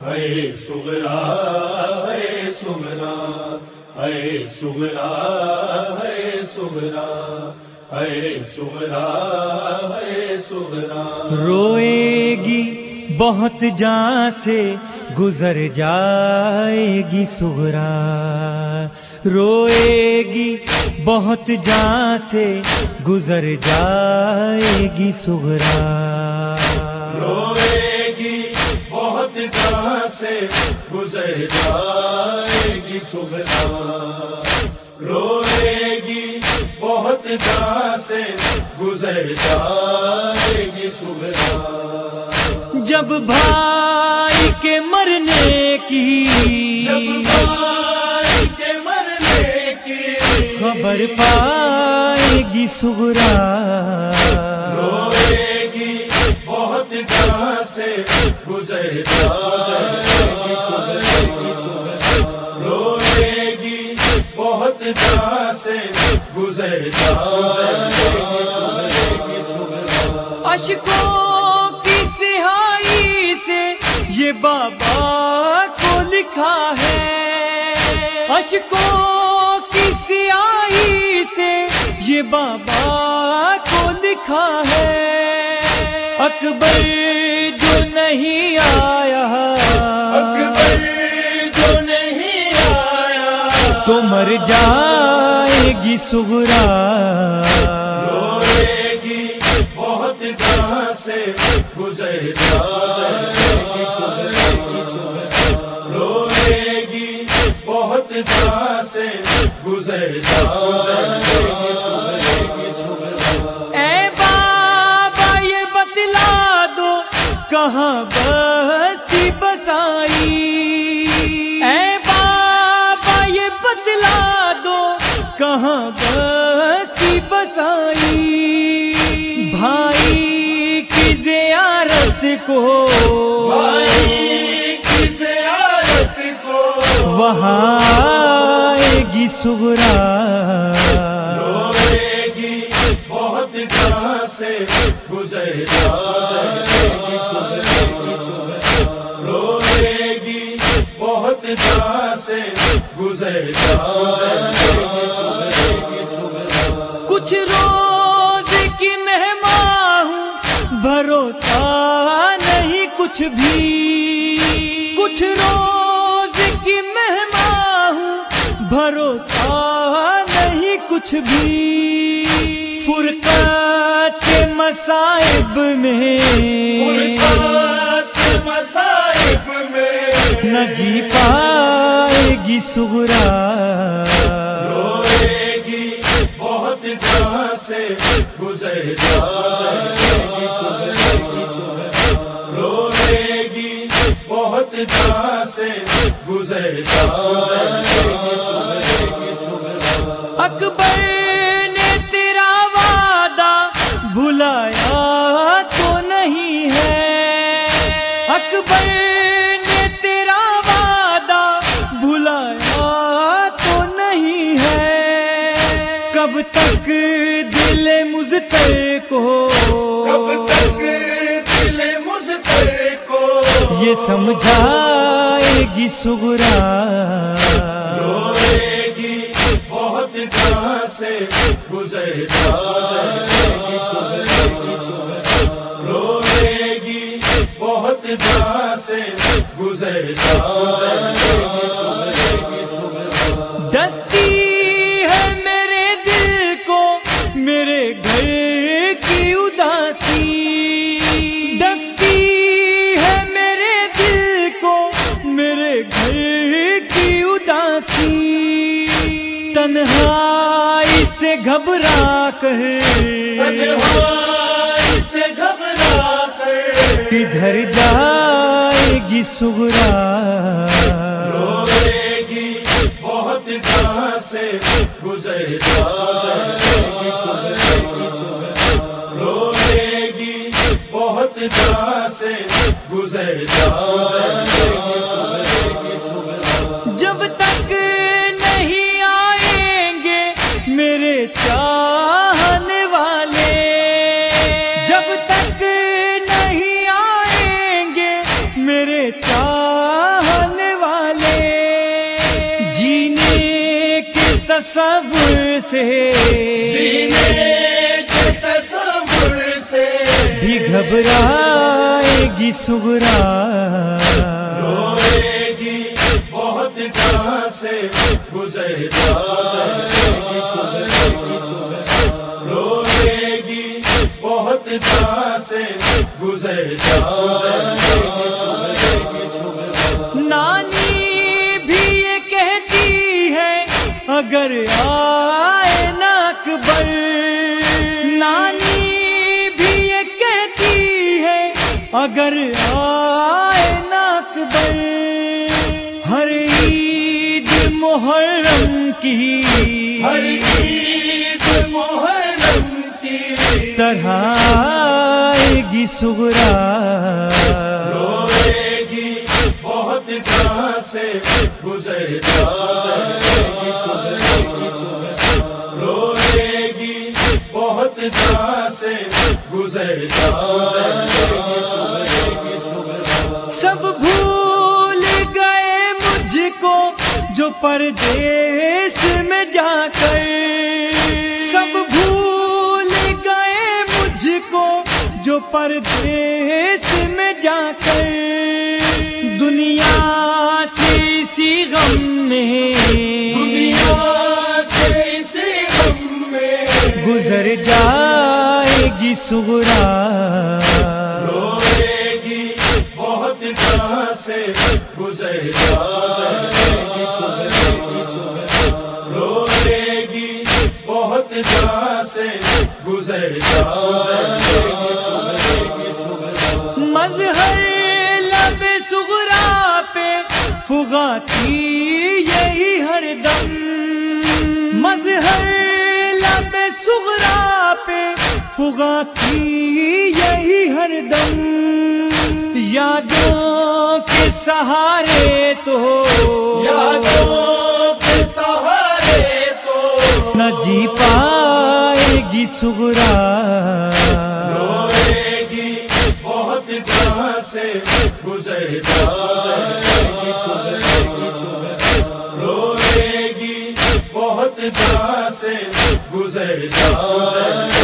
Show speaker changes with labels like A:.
A: اے سغرا اے سغرا اے سغرا اے سغرا اے سغرا اے سغرا
B: روئے گی بہت جان سے گزر جائے گی سغرا روئے گی بہت جان سے گزر جائے گی سغرا
A: سے گزر جائے گی سغرا روئے گی بہت جہاں سے گزر جائے گی سغرا
B: جب بھائی کے مرنے کی
A: جب بھائی کے مرنے کی
B: خبر پائے گی سغرا
A: روئے گی بہت جہاں سے گزر جائے
B: اشکوں کی سہائی سے یہ بابا کو لکھا ہے۔ اشکوں کی سیاہی سے یہ بابا کو لکھا ہے۔ اکبر جو نہیں آیا،
A: اکبر جو نہیں آیا،
B: تو مر جائے گی سغرا۔
A: سے گزر جائے
B: کو۔ وہاں آئے گی سغرا۔
A: روئے گی بہت جہاں سے گزر روئے گی بہت جہاں سے
B: کچھ روز کی مہمان ہوں بھروسہ کچھ بھی کچھ روز کی مہمان ہوں بھروسہ نہیں کچھ بھی۔ فرقت کے مصائب میں
A: فرقات مصائب میں۔
B: نہ جی پائے گی سغرا۔
A: روئے گی بہت جہاں سے گزر جائے گی
B: کب تک دل مزتر کو
A: کب تک دل مزتر کو
B: یہ سمجھائے گی سغرا
A: روئے گی بہت جہاں سے گزر روئے گی بہت جہاں سے گزر
B: تنہائی سے گھبرا کر۔
A: تنہائی سے گھبرا کر۔
B: کدھر جائے گی سغرا؟
A: روئے گی بہت سے گزر روئے گی بہت جہاں سے گزر جائے۔ گی
B: تصور سے۔
A: جینے کے تصور سے۔
B: بھی گھبرائے گی سغرا۔
A: روئے گی بہت جہاں سے گزر جائے۔ روئے گی بہت جہاں سے گزر جائے۔
B: محرم کی۔
A: ہر عید محرم کی۔
B: طرح آئے گی سغرا
A: روئے گی بہت جہاں سے گزر
B: جو پردیس میں جا کر سب بھول گئے مجھ کو جو پردیس میں جا کر دنیا سے اسی غم میں۔
A: دنیا سے اسی غم میں۔
B: گزر جائے گی سغرا۔
A: روئے گی بہت سے گزر جائے۔
B: جگہ یہی ہر دم یادوں کے سہارے تو
A: یادوں سہارے
B: نہ جی پائے گی سگرا
A: بہت سے گزر گی گی بہت جہاں سے گزر جائے۔